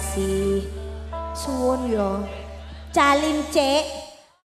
kasih. Suwun ya. Calim Cek.